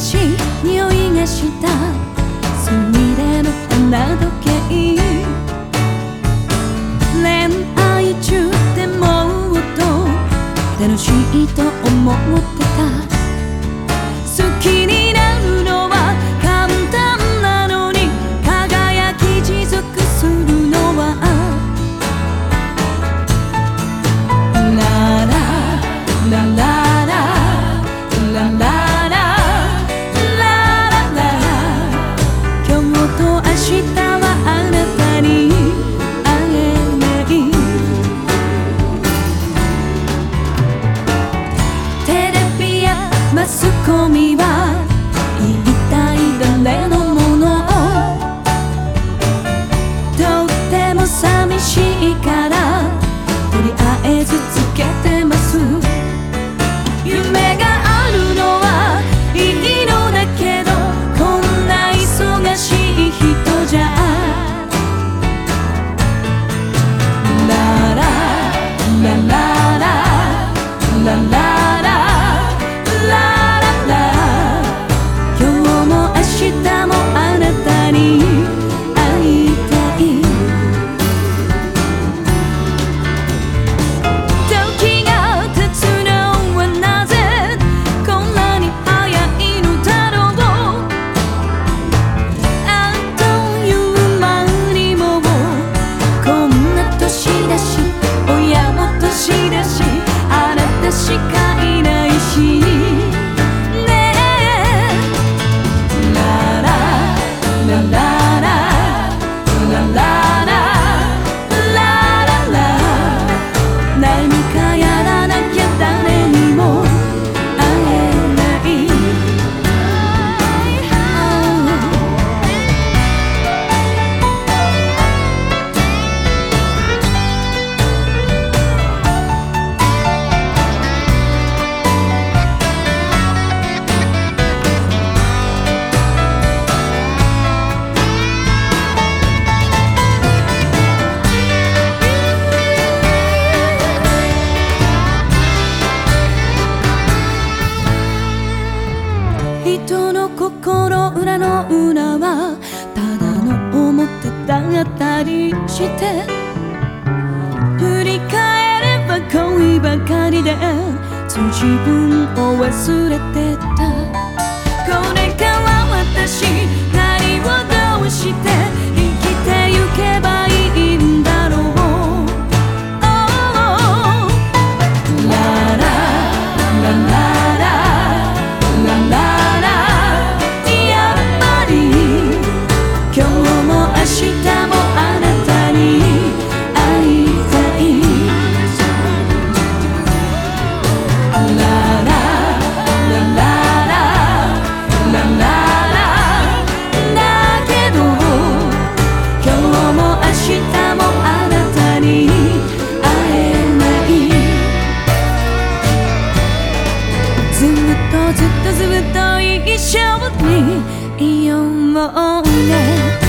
しい匂いがした。すみれの花時計。恋愛中でもっと楽しいと思った心裏の裏はただの思っったりして。振り返れば恋ばかりで自分を忘れてた。これから私何をどうしてずっとずっとずっと一生にいよううね。